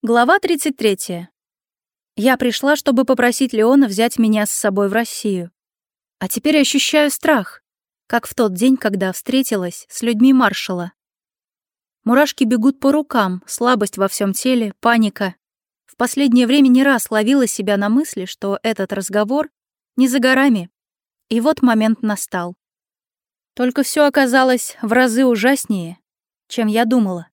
Глава 33. Я пришла, чтобы попросить Леона взять меня с собой в Россию. А теперь ощущаю страх, как в тот день, когда встретилась с людьми маршала. Мурашки бегут по рукам, слабость во всем теле, паника. В последнее время не раз ловила себя на мысли, что этот разговор не за горами. И вот момент настал. Только все оказалось в разы ужаснее, чем я думала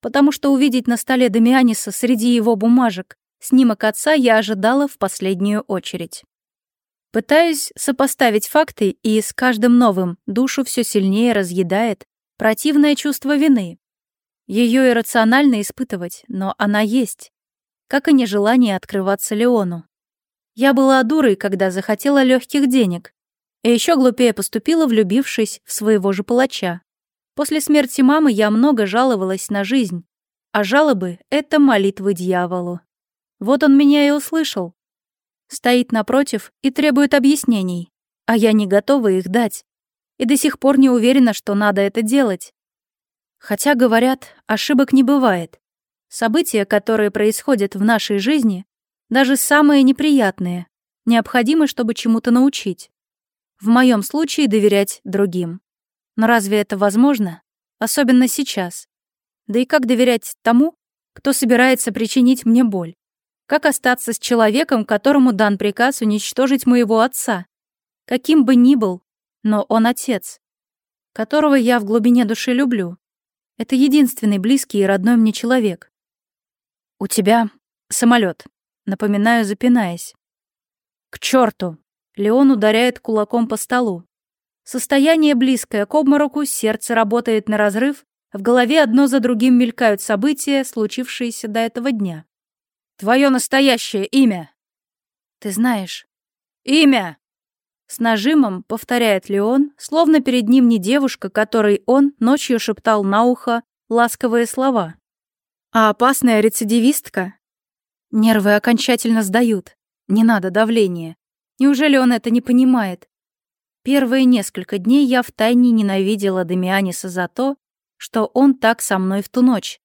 потому что увидеть на столе Дамианиса среди его бумажек снимок отца я ожидала в последнюю очередь. Пытаюсь сопоставить факты, и с каждым новым душу все сильнее разъедает противное чувство вины. Ее иррационально испытывать, но она есть, как и нежелание открываться Леону. Я была дурой, когда захотела легких денег, и еще глупее поступила, влюбившись в своего же палача. После смерти мамы я много жаловалась на жизнь, а жалобы — это молитвы дьяволу. Вот он меня и услышал. Стоит напротив и требует объяснений, а я не готова их дать. И до сих пор не уверена, что надо это делать. Хотя, говорят, ошибок не бывает. События, которые происходят в нашей жизни, даже самые неприятные, необходимы, чтобы чему-то научить. В моем случае доверять другим. Но разве это возможно? Особенно сейчас. Да и как доверять тому, кто собирается причинить мне боль? Как остаться с человеком, которому дан приказ уничтожить моего отца? Каким бы ни был, но он отец, которого я в глубине души люблю. Это единственный близкий и родной мне человек. У тебя самолет, напоминаю, запинаясь. К черту! Леон ударяет кулаком по столу. Состояние близкое к обмороку, сердце работает на разрыв, в голове одно за другим мелькают события, случившиеся до этого дня. «Твое настоящее имя!» «Ты знаешь». «Имя!» С нажимом повторяет Леон, словно перед ним не девушка, которой он ночью шептал на ухо ласковые слова. А опасная рецидивистка? Нервы окончательно сдают. Не надо давления. Неужели он это не понимает? Первые несколько дней я втайне ненавидела Дамианиса за то, что он так со мной в ту ночь.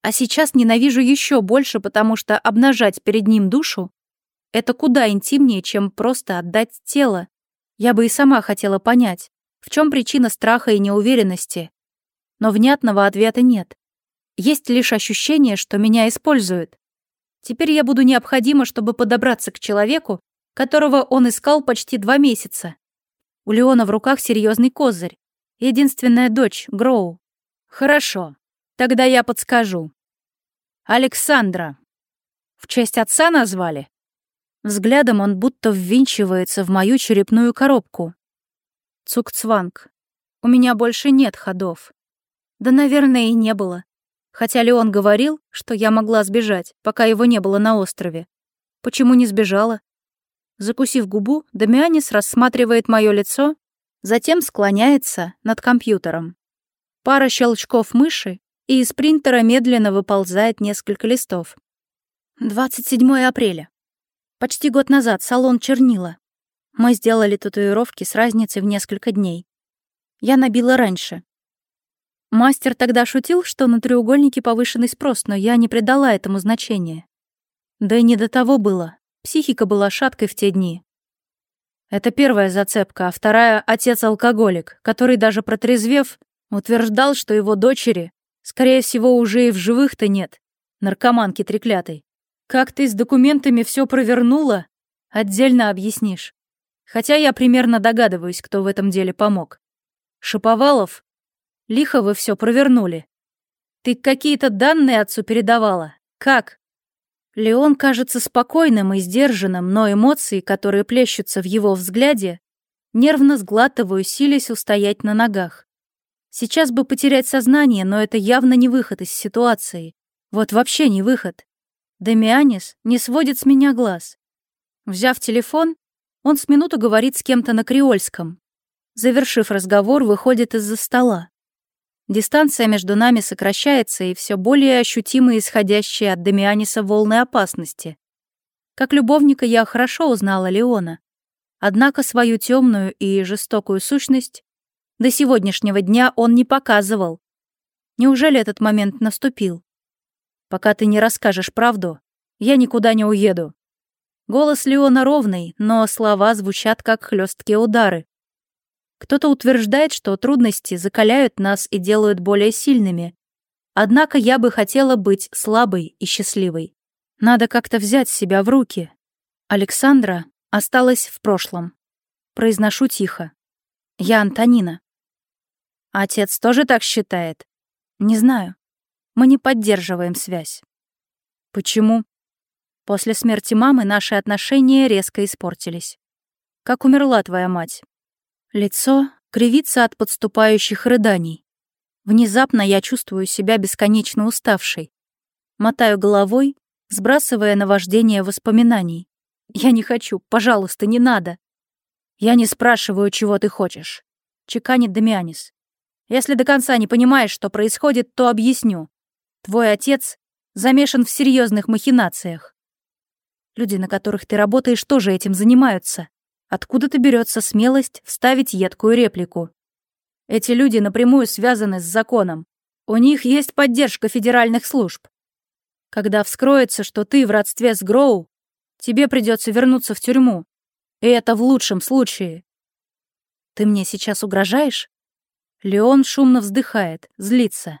А сейчас ненавижу еще больше, потому что обнажать перед ним душу — это куда интимнее, чем просто отдать тело. Я бы и сама хотела понять, в чем причина страха и неуверенности. Но внятного ответа нет. Есть лишь ощущение, что меня используют. Теперь я буду необходима, чтобы подобраться к человеку, которого он искал почти два месяца. У Леона в руках серьезный козырь. Единственная дочь, Гроу. Хорошо. Тогда я подскажу. Александра. В честь отца назвали? Взглядом он будто ввинчивается в мою черепную коробку. Цукцванг. У меня больше нет ходов. Да, наверное, и не было. Хотя Леон говорил, что я могла сбежать, пока его не было на острове. Почему не сбежала? Закусив губу, Дамианис рассматривает мое лицо, затем склоняется над компьютером. Пара щелчков мыши, и из принтера медленно выползает несколько листов. 27 апреля. Почти год назад салон чернила. Мы сделали татуировки с разницей в несколько дней. Я набила раньше. Мастер тогда шутил, что на треугольнике повышенный спрос, но я не придала этому значения. Да и не до того было. Психика была шаткой в те дни. Это первая зацепка, а вторая — отец-алкоголик, который, даже протрезвев, утверждал, что его дочери, скорее всего, уже и в живых-то нет, наркоманки треклятой. Как ты с документами все провернула, отдельно объяснишь. Хотя я примерно догадываюсь, кто в этом деле помог. Шиповалов, лихо вы все провернули. Ты какие-то данные отцу передавала? Как? Леон кажется спокойным и сдержанным, но эмоции, которые плещутся в его взгляде, нервно сглатываю, силясь устоять на ногах. Сейчас бы потерять сознание, но это явно не выход из ситуации. Вот вообще не выход. Демианис не сводит с меня глаз. Взяв телефон, он с минуту говорит с кем-то на креольском. Завершив разговор, выходит из-за стола. Дистанция между нами сокращается и все более ощутимы исходящие от Дамианиса волны опасности. Как любовника я хорошо узнала Леона. Однако свою темную и жестокую сущность до сегодняшнего дня он не показывал. Неужели этот момент наступил? Пока ты не расскажешь правду, я никуда не уеду. Голос Леона ровный, но слова звучат как хлесткие удары. Кто-то утверждает, что трудности закаляют нас и делают более сильными. Однако я бы хотела быть слабой и счастливой. Надо как-то взять себя в руки. Александра осталась в прошлом. Произношу тихо. Я Антонина. Отец тоже так считает? Не знаю. Мы не поддерживаем связь. Почему? После смерти мамы наши отношения резко испортились. Как умерла твоя мать? Лицо кривится от подступающих рыданий. Внезапно я чувствую себя бесконечно уставшей. Мотаю головой, сбрасывая наваждение воспоминаний. «Я не хочу, пожалуйста, не надо!» «Я не спрашиваю, чего ты хочешь», — чеканит Дамианис. «Если до конца не понимаешь, что происходит, то объясню. Твой отец замешан в серьезных махинациях. Люди, на которых ты работаешь, тоже этим занимаются. Откуда-то берется смелость вставить едкую реплику. Эти люди напрямую связаны с законом. У них есть поддержка федеральных служб. Когда вскроется, что ты в родстве с Гроу, тебе придется вернуться в тюрьму. И это в лучшем случае. Ты мне сейчас угрожаешь? Леон шумно вздыхает, злится.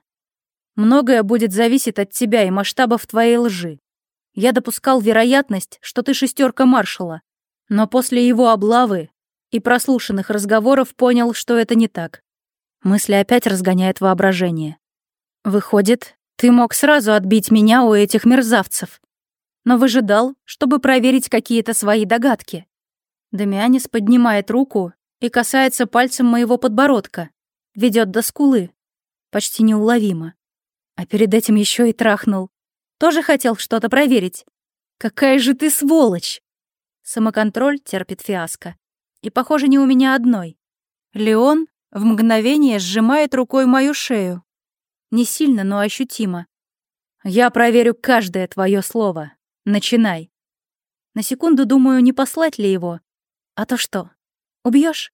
Многое будет зависеть от тебя и масштабов твоей лжи. Я допускал вероятность, что ты шестерка маршала, но после его облавы и прослушанных разговоров понял, что это не так. Мысли опять разгоняют воображение. «Выходит, ты мог сразу отбить меня у этих мерзавцев, но выжидал, чтобы проверить какие-то свои догадки». Дамианис поднимает руку и касается пальцем моего подбородка, ведет до скулы. Почти неуловимо. А перед этим еще и трахнул. Тоже хотел что-то проверить. «Какая же ты сволочь!» Самоконтроль терпит фиаско. И, похоже, не у меня одной. Леон в мгновение сжимает рукой мою шею. Не сильно, но ощутимо. «Я проверю каждое твое слово. Начинай». На секунду думаю, не послать ли его. А то что? Убьешь?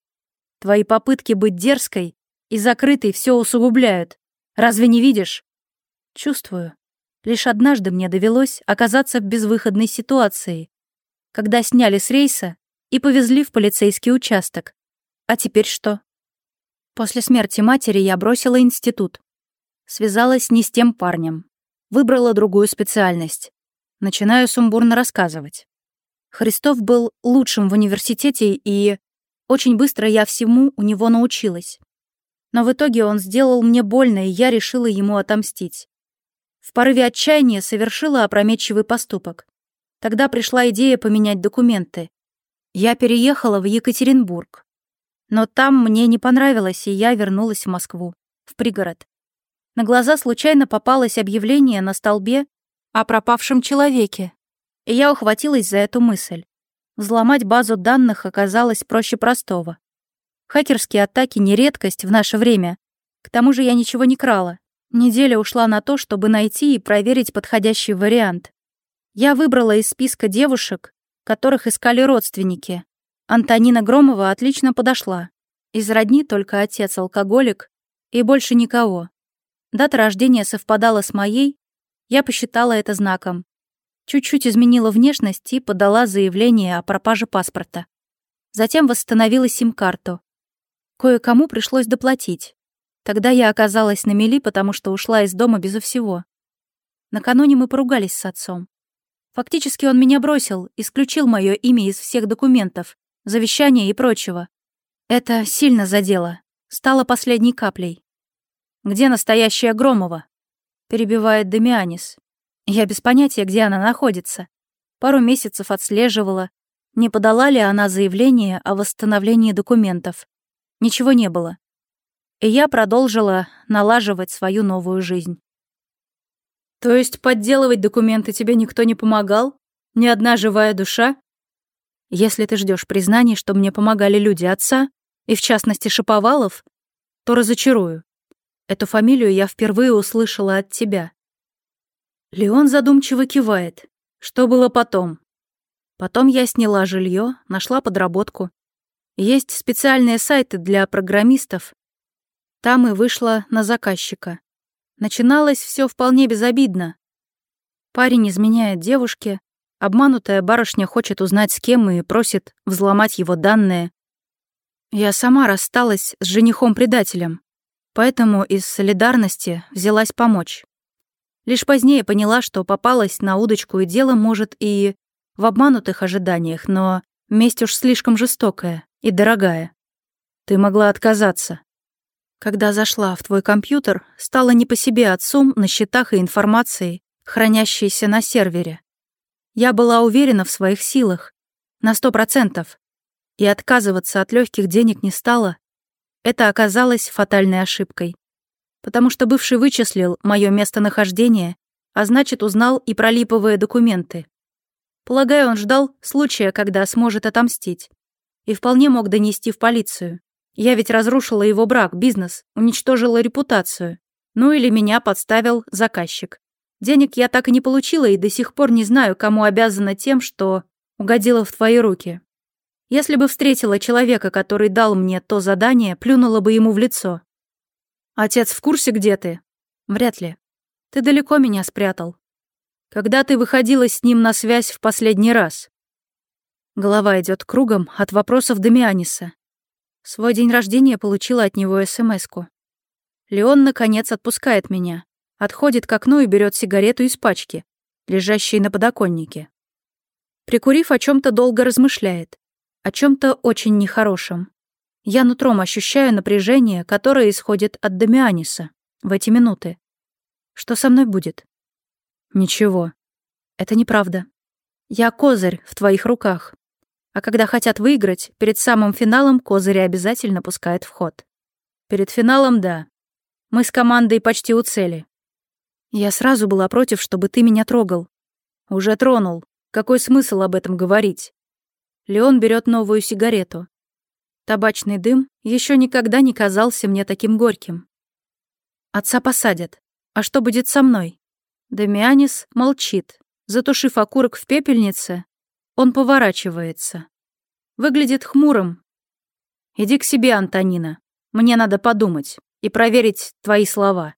Твои попытки быть дерзкой и закрытой все усугубляют. Разве не видишь? Чувствую. Лишь однажды мне довелось оказаться в безвыходной ситуации, когда сняли с рейса и повезли в полицейский участок. А теперь что? После смерти матери я бросила институт. Связалась не с тем парнем. Выбрала другую специальность. Начинаю сумбурно рассказывать. Христов был лучшим в университете, и очень быстро я всему у него научилась. Но в итоге он сделал мне больно, и я решила ему отомстить. В порыве отчаяния совершила опрометчивый поступок. Тогда пришла идея поменять документы. Я переехала в Екатеринбург. Но там мне не понравилось, и я вернулась в Москву, в пригород. На глаза случайно попалось объявление на столбе о пропавшем человеке. И я ухватилась за эту мысль. Взломать базу данных оказалось проще простого. Хакерские атаки не редкость в наше время. К тому же я ничего не крала. Неделя ушла на то, чтобы найти и проверить подходящий вариант. Я выбрала из списка девушек, которых искали родственники. Антонина Громова отлично подошла. Из родни только отец алкоголик и больше никого. Дата рождения совпадала с моей, я посчитала это знаком. Чуть-чуть изменила внешность и подала заявление о пропаже паспорта. Затем восстановила сим-карту. Кое-кому пришлось доплатить. Тогда я оказалась на мели, потому что ушла из дома безо всего. Накануне мы поругались с отцом. Фактически он меня бросил, исключил мое имя из всех документов, завещания и прочего. Это сильно задело. Стало последней каплей. «Где настоящая Громова?» Перебивает Демианис. Я без понятия, где она находится. Пару месяцев отслеживала, не подала ли она заявление о восстановлении документов. Ничего не было. И я продолжила налаживать свою новую жизнь. То есть подделывать документы тебе никто не помогал? Ни одна живая душа? Если ты ждешь признания, что мне помогали люди отца, и в частности Шиповалов, то разочарую. Эту фамилию я впервые услышала от тебя. Леон задумчиво кивает. Что было потом? Потом я сняла жилье, нашла подработку. Есть специальные сайты для программистов. Там и вышла на заказчика. Начиналось все вполне безобидно. Парень изменяет девушке, обманутая барышня хочет узнать, с кем и просит взломать его данные. Я сама рассталась с женихом-предателем, поэтому из солидарности взялась помочь. Лишь позднее поняла, что попалась на удочку, и дело может и в обманутых ожиданиях, но месть уж слишком жестокая и дорогая. Ты могла отказаться. Когда зашла в твой компьютер, стало не по себе от сумм на счетах и информации, хранящейся на сервере. Я была уверена в своих силах. На сто процентов. И отказываться от легких денег не стала. Это оказалось фатальной ошибкой. Потому что бывший вычислил мое местонахождение, а значит, узнал и пролиповые документы. Полагаю, он ждал случая, когда сможет отомстить. И вполне мог донести в полицию. Я ведь разрушила его брак, бизнес, уничтожила репутацию. Ну или меня подставил заказчик. Денег я так и не получила и до сих пор не знаю, кому обязана тем, что угодила в твои руки. Если бы встретила человека, который дал мне то задание, плюнула бы ему в лицо. Отец в курсе, где ты? Вряд ли. Ты далеко меня спрятал. Когда ты выходила с ним на связь в последний раз? Голова идет кругом от вопросов Дамианиса. В свой день рождения получила от него СМСку. Леон, наконец, отпускает меня. Отходит к окну и берет сигарету из пачки, лежащей на подоконнике. Прикурив, о чем то долго размышляет. О чем то очень нехорошем. Я нутром ощущаю напряжение, которое исходит от Дамианиса в эти минуты. Что со мной будет? Ничего. Это неправда. Я козырь в твоих руках. А когда хотят выиграть, перед самым финалом козыри обязательно пускают в ход. Перед финалом — да. Мы с командой почти у цели. Я сразу была против, чтобы ты меня трогал. Уже тронул. Какой смысл об этом говорить? Леон берет новую сигарету. Табачный дым еще никогда не казался мне таким горьким. Отца посадят. А что будет со мной? Дамианис молчит. Затушив окурок в пепельнице, он поворачивается. Выглядит хмурым. «Иди к себе, Антонина. Мне надо подумать и проверить твои слова».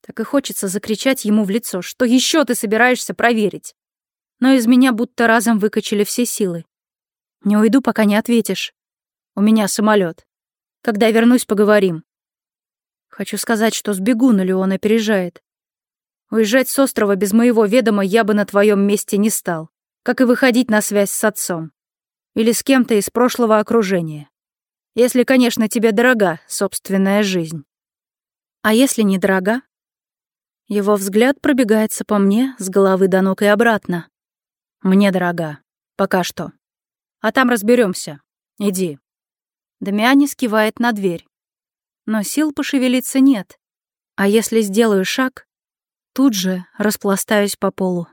Так и хочется закричать ему в лицо, что еще ты собираешься проверить. Но из меня будто разом выкачали все силы. Не уйду, пока не ответишь. У меня самолет. Когда вернусь, поговорим. Хочу сказать, что сбегу, но Леон опережает. Уезжать с острова без моего ведома я бы на твоем месте не стал как и выходить на связь с отцом. Или с кем-то из прошлого окружения. Если, конечно, тебе дорога собственная жизнь. А если не дорога? Его взгляд пробегается по мне с головы до ног и обратно. Мне дорога. Пока что. А там разберемся. Иди. Дамиани скивает на дверь. Но сил пошевелиться нет. А если сделаю шаг, тут же распластаюсь по полу.